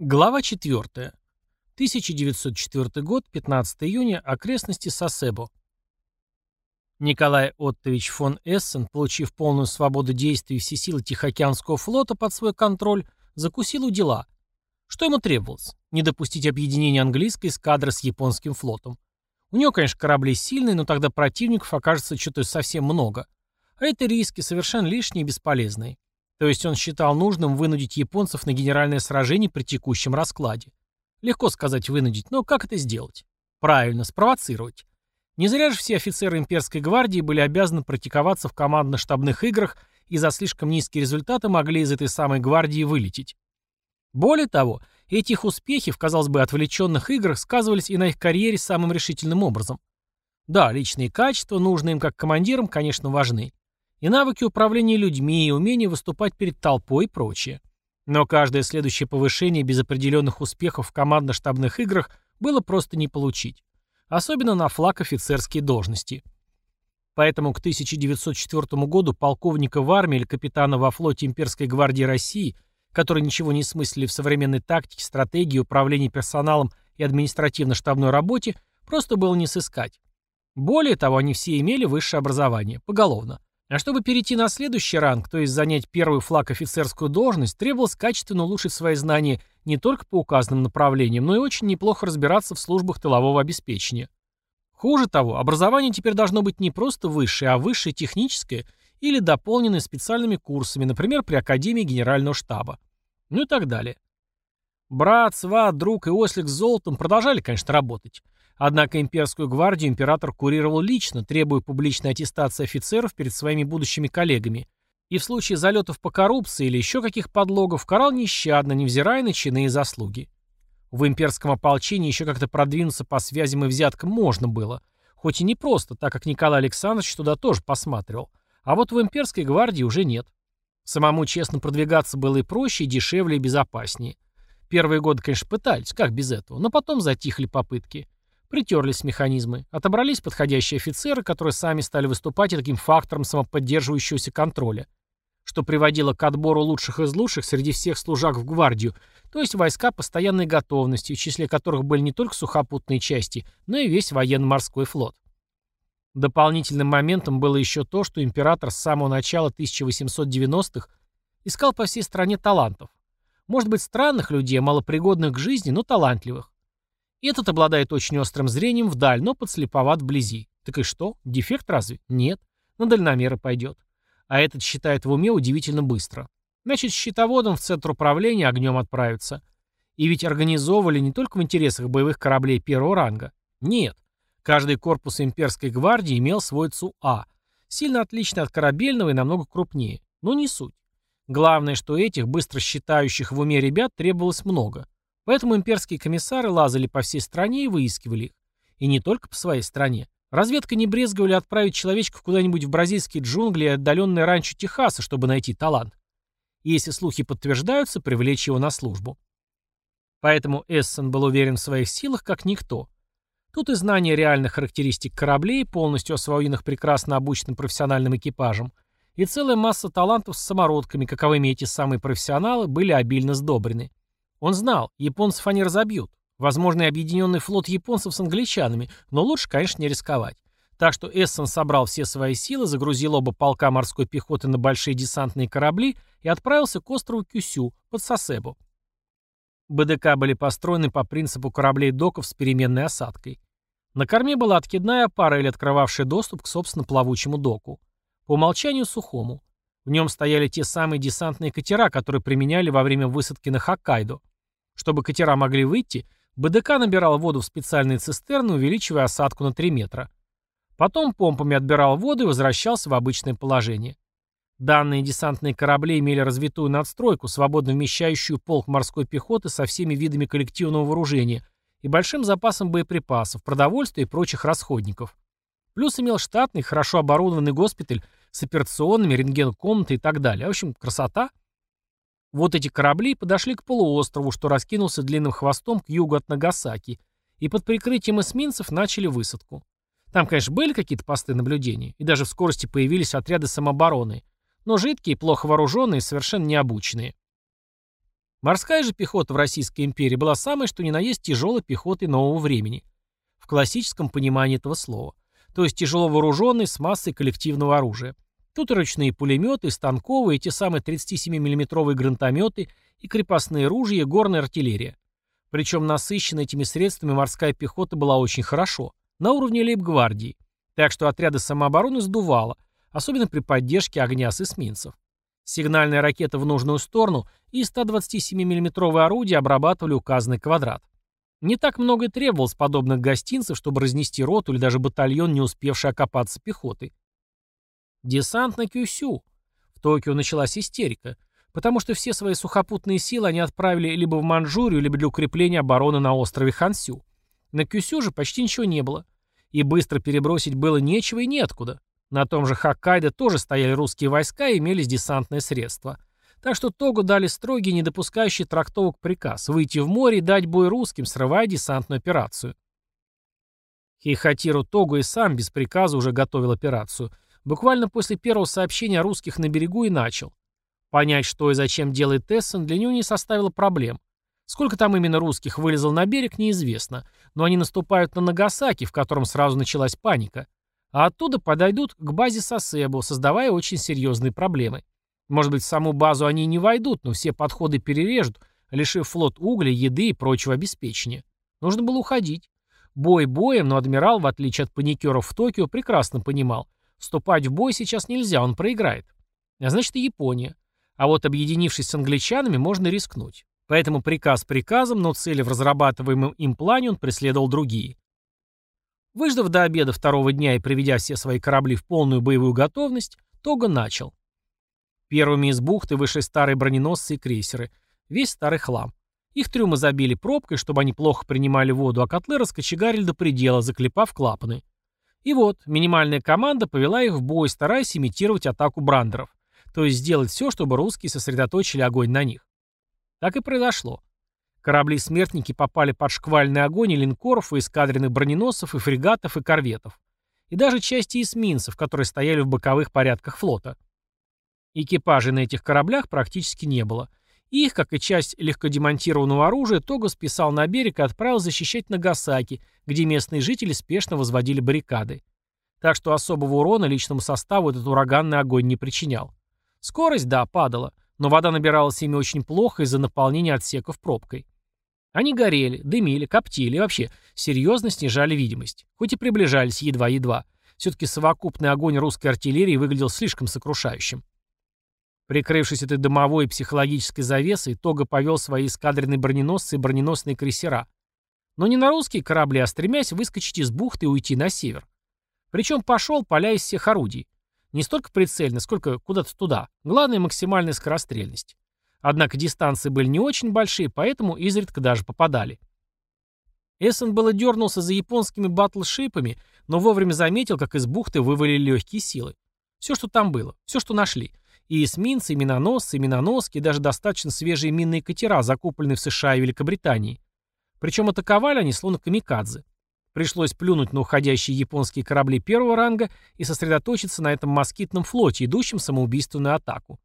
Глава 4. 1904 год, 15 июня, окрестности Сосебо. Николай Оттович фон Эссен, получив полную свободу действий все силы Тихоокеанского флота под свой контроль, закусил у дела. Что ему требовалось? Не допустить объединения английской эскадры с японским флотом. У него, конечно, корабли сильные, но тогда противников окажется что-то совсем много. А это риски совершенно лишние и бесполезные. То есть он считал нужным вынудить японцев на генеральное сражение при текущем раскладе. Легко сказать вынудить, но как это сделать? Правильно, спровоцировать. Не зря же все офицеры имперской гвардии были обязаны практиковаться в командно-штабных играх и за слишком низкие результаты могли из этой самой гвардии вылететь. Более того, эти их успехи в, казалось бы, отвлеченных играх сказывались и на их карьере самым решительным образом. Да, личные качества, нужные им как командирам, конечно, важны и навыки управления людьми, и умение выступать перед толпой и прочее. Но каждое следующее повышение без определенных успехов в командно-штабных играх было просто не получить. Особенно на флаг офицерские должности. Поэтому к 1904 году полковника в армии или капитана во флоте Имперской гвардии России, которые ничего не смыслили в современной тактике, стратегии, управлении персоналом и административно-штабной работе, просто было не сыскать. Более того, они все имели высшее образование, поголовно. А чтобы перейти на следующий ранг, то есть занять первый флаг офицерскую должность, требовалось качественно улучшить свои знания не только по указанным направлениям, но и очень неплохо разбираться в службах тылового обеспечения. Хуже того, образование теперь должно быть не просто высшее, а высшее техническое или дополненное специальными курсами, например, при Академии Генерального штаба. Ну и так далее. Брат, сват, друг и ослик с золотом продолжали, конечно, работать. Однако имперскую гвардию император курировал лично, требуя публичной аттестации офицеров перед своими будущими коллегами. И в случае залетов по коррупции или еще каких подлогов карал нещадно, невзирая на чины и заслуги. В имперском ополчении еще как-то продвинуться по связям и взяткам можно было. Хоть и не просто, так как Николай Александрович туда тоже посматривал. А вот в имперской гвардии уже нет. Самому честно продвигаться было и проще, и дешевле, и безопаснее. Первые годы, конечно, пытались, как без этого, но потом затихли попытки. Притерлись механизмы, отобрались подходящие офицеры, которые сами стали выступать таким фактором самоподдерживающегося контроля, что приводило к отбору лучших из лучших среди всех служак в гвардию, то есть войска постоянной готовности, в числе которых были не только сухопутные части, но и весь военно-морской флот. Дополнительным моментом было еще то, что император с самого начала 1890-х искал по всей стране талантов. Может быть, странных людей, малопригодных к жизни, но талантливых. Этот обладает очень острым зрением вдаль, но подслеповат вблизи. Так и что? Дефект разве? Нет. На дальномеры пойдет. А этот считает в уме удивительно быстро. Значит, счетоводом в центр управления огнем отправится. И ведь организовывали не только в интересах боевых кораблей первого ранга. Нет. Каждый корпус имперской гвардии имел свой ЦУА. Сильно отличный от корабельного и намного крупнее. Но не суть. Главное, что этих, быстро считающих в уме ребят, требовалось много. Поэтому имперские комиссары лазали по всей стране и выискивали их. И не только по своей стране. Разведка не брезговали отправить человечков куда-нибудь в бразильские джунгли и отдаленное ранчо Техаса, чтобы найти талант. И если слухи подтверждаются, привлечь его на службу. Поэтому Эссен был уверен в своих силах, как никто. Тут и знание реальных характеристик кораблей, полностью освоенных прекрасно обученным профессиональным экипажем, и целая масса талантов с самородками, каковыми эти самые профессионалы были обильно сдобрены. Он знал, японцев они разобьют. Возможно, и объединенный флот японцев с англичанами, но лучше, конечно, не рисковать. Так что Эссен собрал все свои силы, загрузил оба полка морской пехоты на большие десантные корабли и отправился к острову Кюсю, под Сосебу. БДК были построены по принципу кораблей-доков с переменной осадкой. На корме была откидная пара или открывавшая доступ к, собственно, плавучему доку. По умолчанию сухому. В нем стояли те самые десантные катера, которые применяли во время высадки на Хоккайдо. Чтобы катера могли выйти, БДК набирал воду в специальные цистерны, увеличивая осадку на 3 метра. Потом помпами отбирал воду и возвращался в обычное положение. Данные десантные корабли имели развитую надстройку, свободно вмещающую полк морской пехоты со всеми видами коллективного вооружения и большим запасом боеприпасов, продовольствия и прочих расходников. Плюс имел штатный, хорошо оборудованный госпиталь с операционными, рентген-комнатой и так далее. В общем, красота – вот эти корабли подошли к полуострову, что раскинулся длинным хвостом к югу от Нагасаки, и под прикрытием эсминцев начали высадку. Там, конечно, были какие-то посты наблюдения, и даже в скорости появились отряды самообороны, но жидкие, плохо вооруженные совершенно необученные. Морская же пехота в Российской империи была самой, что ни на есть тяжелой пехотой нового времени. В классическом понимании этого слова. То есть тяжело вооруженной с массой коллективного оружия. Тут и ручные пулеметы, и станковые, и те самые 37 миллиметровые гранатометы, и крепостные ружья, и горная артиллерия. Причем насыщена этими средствами морская пехота была очень хорошо, на уровне лейб-гвардии. Так что отряды самообороны сдувало, особенно при поддержке огня с эсминцев. Сигнальная ракета в нужную сторону и 127 миллиметровые орудия обрабатывали указанный квадрат. Не так много и требовалось подобных гостинцев, чтобы разнести роту или даже батальон, не успевший окопаться пехотой. Десант на Кюсю. В Токио началась истерика, потому что все свои сухопутные силы они отправили либо в Манчжурию, либо для укрепления обороны на острове Хансю. На Кюсю же почти ничего не было. И быстро перебросить было нечего и неоткуда. На том же Хоккайдо тоже стояли русские войска и имелись десантные средства. Так что Тогу дали строгий, не допускающий трактовок приказ выйти в море и дать бой русским, срывая десантную операцию. Хейхатиру Тогу и сам без приказа уже готовил операцию. Буквально после первого сообщения о русских на берегу и начал. Понять, что и зачем делает Тессен, для него не составило проблем. Сколько там именно русских вылезал на берег, неизвестно, но они наступают на Нагасаки, в котором сразу началась паника. А оттуда подойдут к базе Сосебо, создавая очень серьезные проблемы. Может быть, в саму базу они не войдут, но все подходы перережут, лишив флот угля, еды и прочего обеспечения. Нужно было уходить. Бой боем, но адмирал, в отличие от паникеров в Токио, прекрасно понимал. Вступать в бой сейчас нельзя, он проиграет. А значит и Япония. А вот объединившись с англичанами, можно рискнуть. Поэтому приказ приказом, но цели в разрабатываемом им плане он преследовал другие. Выждав до обеда второго дня и приведя все свои корабли в полную боевую готовность, Тога начал. Первыми из бухты вышли старые броненосцы и крейсеры. Весь старый хлам. Их трюмы забили пробкой, чтобы они плохо принимали воду, а котлы раскочегарили до предела, заклепав клапаны. И вот, минимальная команда повела их в бой, стараясь имитировать атаку брандеров. То есть сделать все, чтобы русские сосредоточили огонь на них. Так и произошло. Корабли-смертники попали под шквальный огонь и линкоров, и эскадренных броненосцев, и фрегатов, и корветов. И даже части эсминцев, которые стояли в боковых порядках флота. Экипажей на этих кораблях практически не было. Их, как и часть легкодемонтированного оружия, Того списал на берег и отправил защищать Нагасаки, где местные жители спешно возводили баррикады. Так что особого урона личному составу этот ураганный огонь не причинял. Скорость, да, падала но вода набиралась ими очень плохо из-за наполнения отсеков пробкой. Они горели, дымили, коптили и вообще серьезно снижали видимость, хоть и приближались едва-едва. Все-таки совокупный огонь русской артиллерии выглядел слишком сокрушающим. Прикрывшись этой дымовой психологической завесой, Тога повел свои эскадренные броненосцы и броненосные крейсера. Но не на русские корабли, а стремясь выскочить из бухты и уйти на север. Причем пошел, поля из всех орудий. Не столько прицельно, сколько куда-то туда. Главное – максимальная скорострельность. Однако дистанции были не очень большие, поэтому изредка даже попадали. Эссен было дернулся за японскими батлшипами, но вовремя заметил, как из бухты вывалили легкие силы. Все, что там было, все, что нашли. И эсминцы, и миноносцы, и миноноски, и даже достаточно свежие минные катера, закупленные в США и Великобритании. Причем атаковали они словно камикадзе. Пришлось плюнуть на уходящие японские корабли первого ранга и сосредоточиться на этом москитном флоте, идущем самоубийственную атаку.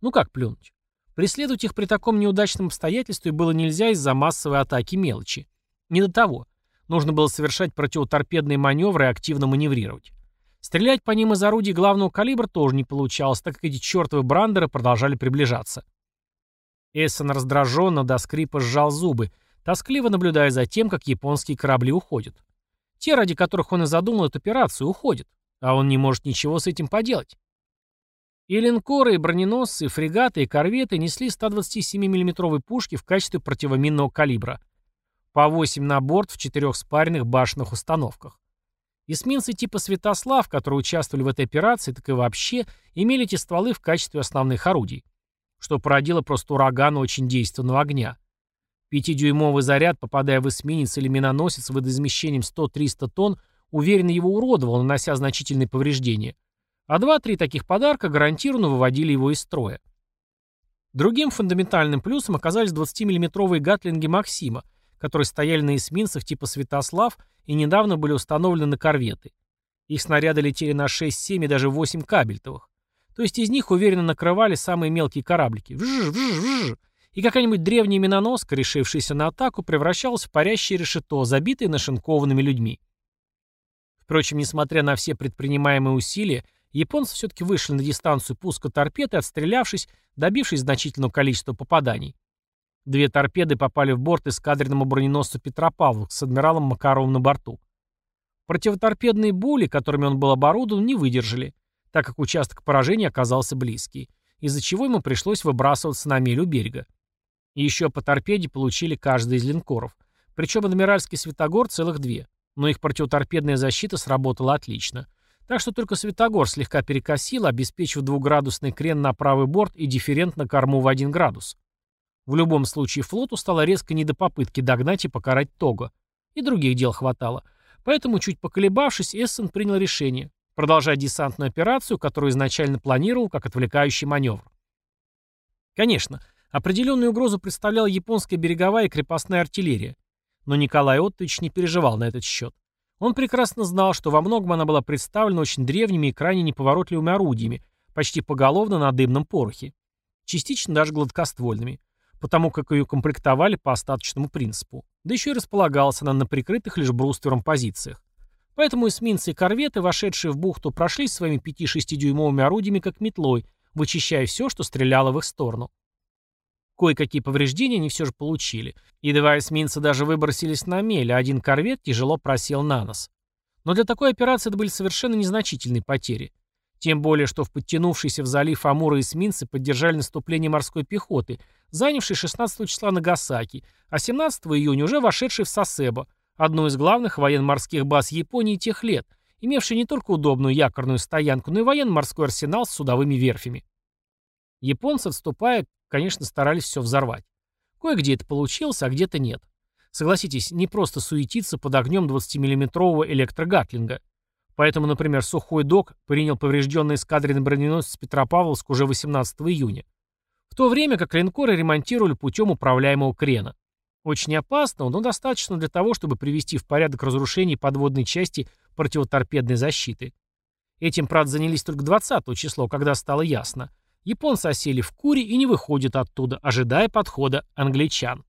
Ну как плюнуть? Преследовать их при таком неудачном обстоятельстве было нельзя из-за массовой атаки мелочи. Не до того. Нужно было совершать противоторпедные маневры и активно маневрировать. Стрелять по ним из орудий главного калибра тоже не получалось, так как эти чертовы брандеры продолжали приближаться. Эссен раздраженно до скрипа сжал зубы, тоскливо наблюдая за тем, как японские корабли уходят. Те, ради которых он и задумал эту операцию, уходят, а он не может ничего с этим поделать. И линкоры, и броненосцы, и фрегаты, и корветы несли 127 миллиметровые пушки в качестве противоминного калибра. По 8 на борт в четырех спаренных башенных установках. Эсминцы типа «Святослав», которые участвовали в этой операции, так и вообще имели эти стволы в качестве основных орудий, что породило просто ураган очень действенного огня. Пятидюймовый заряд, попадая в эсминец или миноносец водоизмещением 100-300 тонн, уверенно его уродовал, нанося значительные повреждения. А два-три таких подарка гарантированно выводили его из строя. Другим фундаментальным плюсом оказались 20-миллиметровые гатлинги «Максима», которые стояли на эсминцах типа «Святослав» и недавно были установлены на корветы. Их снаряды летели на 6-7 и даже 8 кабельтовых. То есть из них уверенно накрывали самые мелкие кораблики. Вжж, вжж, вжж и какая-нибудь древняя миноноска, решившаяся на атаку, превращалась в парящее решето, забитое нашинкованными людьми. Впрочем, несмотря на все предпринимаемые усилия, японцы все-таки вышли на дистанцию пуска торпед и, отстрелявшись, добившись значительного количества попаданий. Две торпеды попали в борт эскадренному броненосцу Петропавловск с адмиралом Макаровым на борту. Противоторпедные були, которыми он был оборудован, не выдержали, так как участок поражения оказался близкий, из-за чего ему пришлось выбрасываться на мель у берега. Еще по торпеде получили каждый из линкоров, причем адмиральский Светогор целых две, но их противоторпедная защита сработала отлично. Так что только Светогор слегка перекосил, обеспечив двухградусный крен на правый борт и дифферент на корму в один градус. В любом случае флоту стало резко не до попытки догнать и покарать Того. И других дел хватало. Поэтому, чуть поколебавшись, Эссен принял решение продолжать десантную операцию, которую изначально планировал как отвлекающий маневр. Конечно, определенную угрозу представляла японская береговая и крепостная артиллерия. Но Николай Оттович не переживал на этот счет. Он прекрасно знал, что во многом она была представлена очень древними и крайне неповоротливыми орудиями, почти поголовно на дымном порохе. Частично даже гладкоствольными потому как ее комплектовали по остаточному принципу. Да еще и располагалась она на прикрытых лишь бруствером позициях. Поэтому эсминцы и корветы, вошедшие в бухту, прошли своими 5-6-дюймовыми орудиями как метлой, вычищая все, что стреляло в их сторону. Кое-какие повреждения они все же получили, и два эсминца даже выбросились на мель, а один корвет тяжело просел на нос. Но для такой операции это были совершенно незначительные потери. Тем более, что в подтянувшийся в залив Амура эсминцы поддержали наступление морской пехоты, занявшей 16 числа Нагасаки, а 17 июня уже вошедшей в Сасебо, одну из главных военно-морских баз Японии тех лет, имевшей не только удобную якорную стоянку, но и военно-морской арсенал с судовыми верфями. Японцы, отступая, конечно, старались все взорвать. Кое-где это получилось, а где-то нет. Согласитесь, не просто суетиться под огнем 20-миллиметрового электрогатлинга. Поэтому, например, Сухой Док принял поврежденный эскадренный броненосец Петропавловск уже 18 июня. В то время как линкоры ремонтировали путем управляемого крена. Очень опасно, но достаточно для того, чтобы привести в порядок разрушение подводной части противоторпедной защиты. Этим, правда, занялись только 20 число, когда стало ясно. Японцы осели в Куре и не выходят оттуда, ожидая подхода англичан.